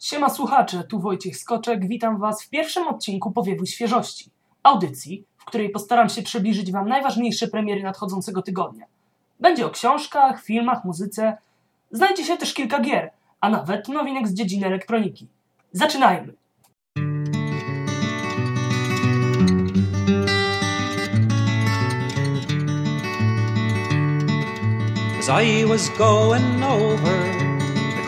Siema słuchacze, tu Wojciech Skoczek, witam Was w pierwszym odcinku Powiewu Świeżości, audycji, w której postaram się przybliżyć Wam najważniejsze premiery nadchodzącego tygodnia. Będzie o książkach, filmach, muzyce, znajdzie się też kilka gier, a nawet nowinek z dziedziny elektroniki. Zaczynajmy! As I was going over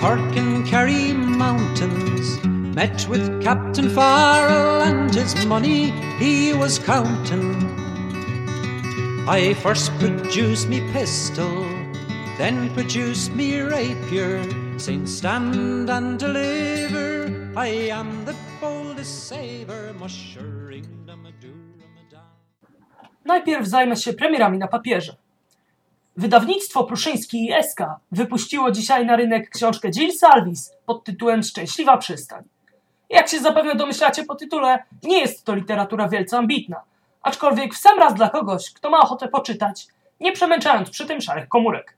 Cork and Kerry mountains, met with Captain Farrell and his money he was counting. I first produced me pistol, then produced me rapier, saying stand and deliver. I am the boldest saver, mushering the Madura. Najpierw zajmę się premierami na papierze. Wydawnictwo Pruszyński i Eska wypuściło dzisiaj na rynek książkę Jill Salvis pod tytułem Szczęśliwa przystań. Jak się zapewne domyślacie po tytule, nie jest to literatura wielce ambitna, aczkolwiek w sam raz dla kogoś, kto ma ochotę poczytać, nie przemęczając przy tym szarych komórek.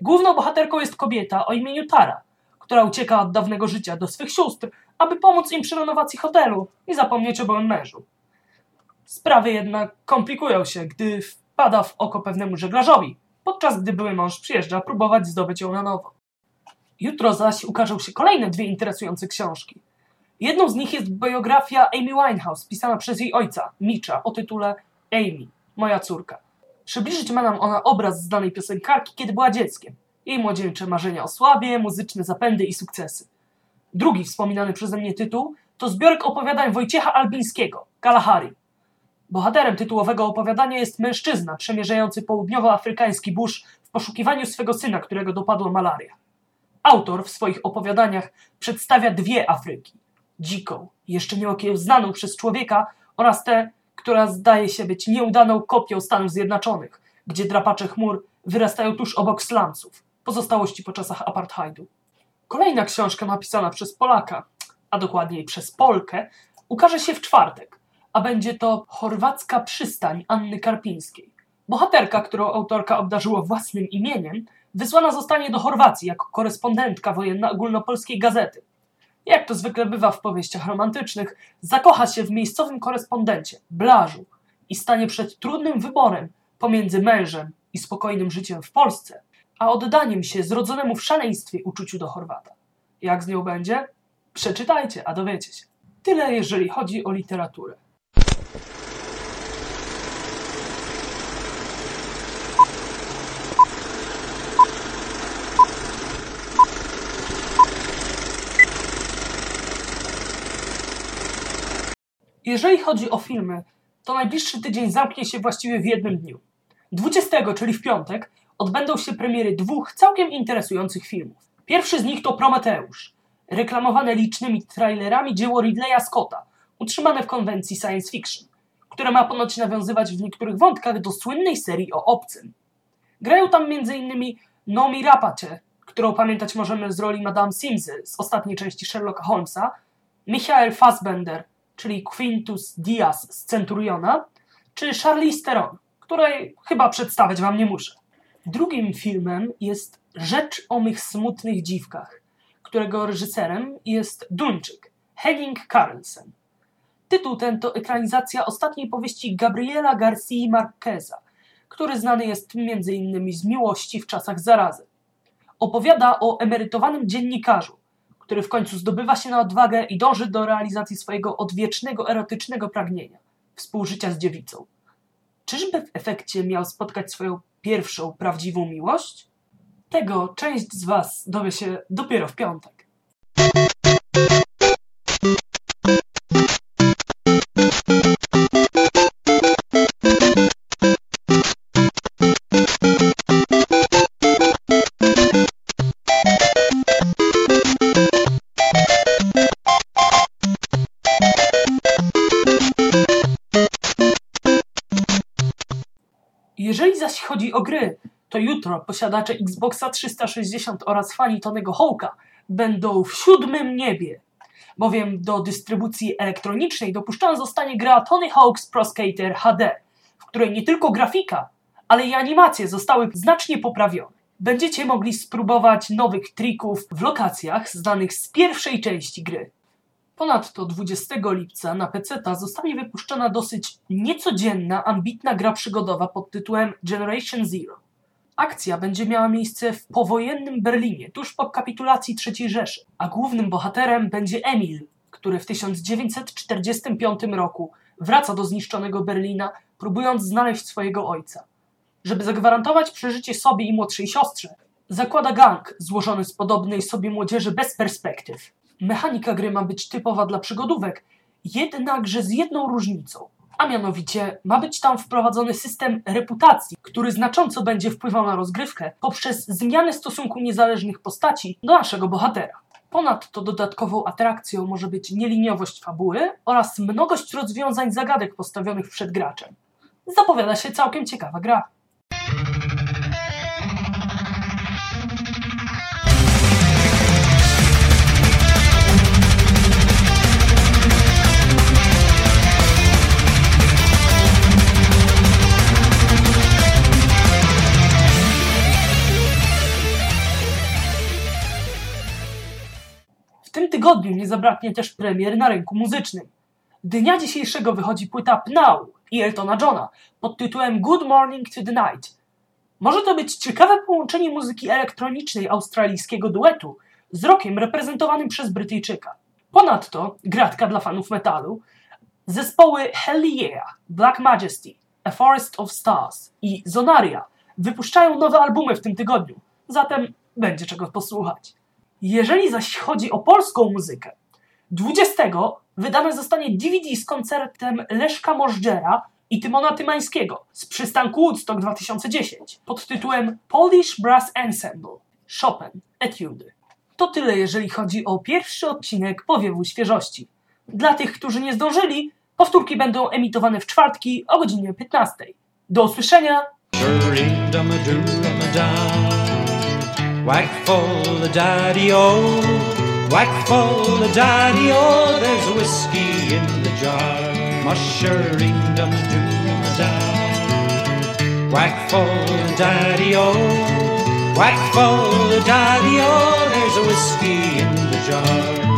Główną bohaterką jest kobieta o imieniu Tara, która ucieka od dawnego życia do swych sióstr, aby pomóc im przy renowacji hotelu i zapomnieć o byłym mężu. Sprawy jednak komplikują się, gdy wpada w oko pewnemu żeglarzowi, podczas gdy były mąż przyjeżdża próbować zdobyć ją na nowo. Jutro zaś ukażą się kolejne dwie interesujące książki. Jedną z nich jest biografia Amy Winehouse, pisana przez jej ojca, Mitcha, o tytule Amy, moja córka. Przybliżyć ma nam ona obraz znanej piosenkarki, kiedy była dzieckiem. Jej młodzieńcze marzenia o sławie, muzyczne zapędy i sukcesy. Drugi wspominany przeze mnie tytuł to zbiorek opowiadań Wojciecha Albińskiego, Kalahari. Bohaterem tytułowego opowiadania jest mężczyzna przemierzający południowoafrykański burz w poszukiwaniu swego syna, którego dopadła malaria. Autor w swoich opowiadaniach przedstawia dwie Afryki. Dziką, jeszcze nieokiełznaną przez człowieka oraz tę, która zdaje się być nieudaną kopią Stanów Zjednoczonych, gdzie drapacze chmur wyrastają tuż obok slumsów, pozostałości po czasach apartheidu. Kolejna książka napisana przez Polaka, a dokładniej przez Polkę, ukaże się w czwartek, a będzie to Chorwacka przystań Anny Karpińskiej. Bohaterka, którą autorka obdarzyła własnym imieniem, wysłana zostanie do Chorwacji jako korespondentka wojenna ogólnopolskiej gazety. Jak to zwykle bywa w powieściach romantycznych, zakocha się w miejscowym korespondencie, Blażu, i stanie przed trudnym wyborem pomiędzy mężem i spokojnym życiem w Polsce, a oddaniem się zrodzonemu w szaleństwie uczuciu do Chorwata. Jak z nią będzie? Przeczytajcie, a dowiecie się. Tyle, jeżeli chodzi o literaturę. Jeżeli chodzi o filmy, to najbliższy tydzień zamknie się właściwie w jednym dniu. 20, czyli w piątek, odbędą się premiery dwóch całkiem interesujących filmów. Pierwszy z nich to Prometeusz, reklamowane licznymi trailerami dzieło Ridleya Scotta, utrzymane w konwencji science fiction, które ma ponoć nawiązywać w niektórych wątkach do słynnej serii o obcym. Grają tam m.in. Nomi Rapace, którą pamiętać możemy z roli Madame Simsy z ostatniej części Sherlocka Holmesa, Michael Fassbender, czyli Quintus Diaz z Centuriona, czy Charlize Theron, której chyba przedstawiać wam nie muszę. Drugim filmem jest Rzecz o mych smutnych dziwkach, którego reżyserem jest Duńczyk, Henning Carlsen. Tytuł ten to ekranizacja ostatniej powieści Gabriela García Marqueza, który znany jest m.in. z Miłości w czasach zarazy. Opowiada o emerytowanym dziennikarzu, który w końcu zdobywa się na odwagę i dąży do realizacji swojego odwiecznego erotycznego pragnienia współżycia z dziewicą. Czyżby w efekcie miał spotkać swoją pierwszą prawdziwą miłość? Tego część z Was dowie się dopiero w piątek. Zaś chodzi o gry, to jutro posiadacze Xboxa 360 oraz fani Tonego Hawka będą w siódmym niebie, bowiem do dystrybucji elektronicznej dopuszczona zostanie gra Tony Hawk's Pro Skater HD, w której nie tylko grafika, ale i animacje zostały znacznie poprawione. będziecie mogli spróbować nowych trików w lokacjach znanych z pierwszej części gry. Ponadto 20 lipca na PC zostanie wypuszczona dosyć niecodzienna, ambitna gra przygodowa pod tytułem Generation Zero. Akcja będzie miała miejsce w powojennym Berlinie, tuż po kapitulacji III Rzeszy, a głównym bohaterem będzie Emil, który w 1945 roku wraca do zniszczonego Berlina, próbując znaleźć swojego ojca. Żeby zagwarantować przeżycie sobie i młodszej siostrze, zakłada gang złożony z podobnej sobie młodzieży bez perspektyw. Mechanika gry ma być typowa dla przygodówek, jednakże z jedną różnicą. A mianowicie ma być tam wprowadzony system reputacji, który znacząco będzie wpływał na rozgrywkę poprzez zmianę stosunku niezależnych postaci do naszego bohatera. Ponadto dodatkową atrakcją może być nieliniowość fabuły oraz mnogość rozwiązań zagadek postawionych przed graczem. Zapowiada się całkiem ciekawa gra. Tygodniu nie zabraknie też premier na rynku muzycznym. Dnia dzisiejszego wychodzi płyta Pnau i Eltona Johna pod tytułem Good Morning to the Night. Może to być ciekawe połączenie muzyki elektronicznej australijskiego duetu z rockiem reprezentowanym przez Brytyjczyka. Ponadto, gratka dla fanów metalu, zespoły Hell Yeah, Black Majesty, A Forest of Stars i Zonaria wypuszczają nowe albumy w tym tygodniu, zatem będzie czego posłuchać. Jeżeli zaś chodzi o polską muzykę, 20 wydane zostanie DVD z koncertem Leszka Możdżera i Tymona Tymańskiego z przystanku Woodstock 2010 pod tytułem Polish Brass Ensemble Chopin Etudy. To tyle, jeżeli chodzi o pierwszy odcinek Powiewu Świeżości. Dla tych, którzy nie zdążyli, powtórki będą emitowane w czwartki o godzinie 15. Do usłyszenia! Whack full the daddy-o, oh. whack full the daddy-o, oh. there's whiskey in the jar. Mushering dum dum da. Whack full the daddy-o, oh. whack full the daddy-o, there's a whiskey in the jar.